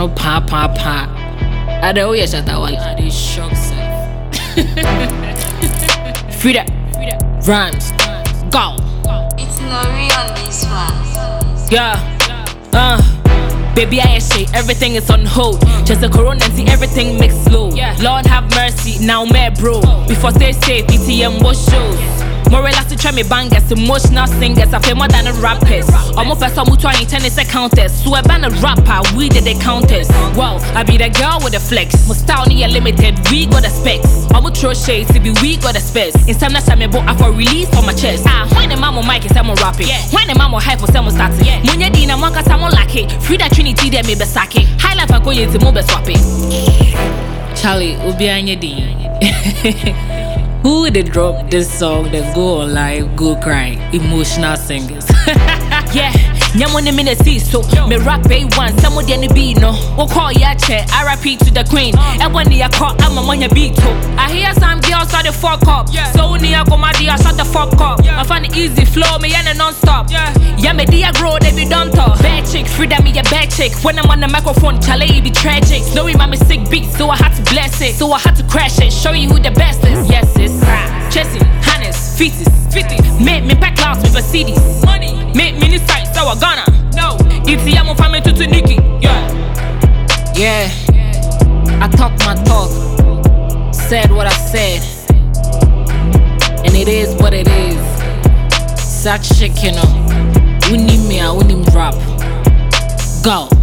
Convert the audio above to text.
no pa pa pa. I don't hear shut out. I dey shock self. Freda Rhymz, go. It's Nori on this one. Yeah, uh. Baby, I say everything is on hold. Just a corona see everything mixed slow. Lord have mercy, now me bro. Before stay safe, ETM what shows. More relax to try me bangers, emotional singers. I feel more than a rappers. Almost person who trying tennis a countess. So I ban a rapper, we did the countess. Wow, I be the girl with the flex. Near limited, we got the specs. I'm throw shades to be we got the specs. In time that time, I for release for my chest. Ah, when the mama mic is someone rapping. When the mama hype someone starting. Munya dina someone like it. Free that trinity there me be sake. High life I go you to move swap it. Charlie, Ubi Anyedi. Who would drop this song? Then go on live, go cry? Emotional singers. yeah. Nyamo ne minute see so me rap a one some of the be no. We call ya chair RIP to the queen. And when you call I'm a money beat to I hear some girls start the fuck up. So when you go my dear shut the fuck up. I find it easy flow me and non stop yeah. Me dear grow they be done talk bad chick freedom me a bad chick. When I'm on the microphone chale it be tragic. Snowy my sick beat so I had to bless it. So I had to crash it show you who the best is. Yes Make me pack clouds with Mercedes. Money. Make mini sites, so I gonna. No. It's the Yamo family to Nikki. Yeah. Yeah. I talk my talk. Said what I said. And it is what it is. Such shit, you know. We need me, I need rap. Go. Go.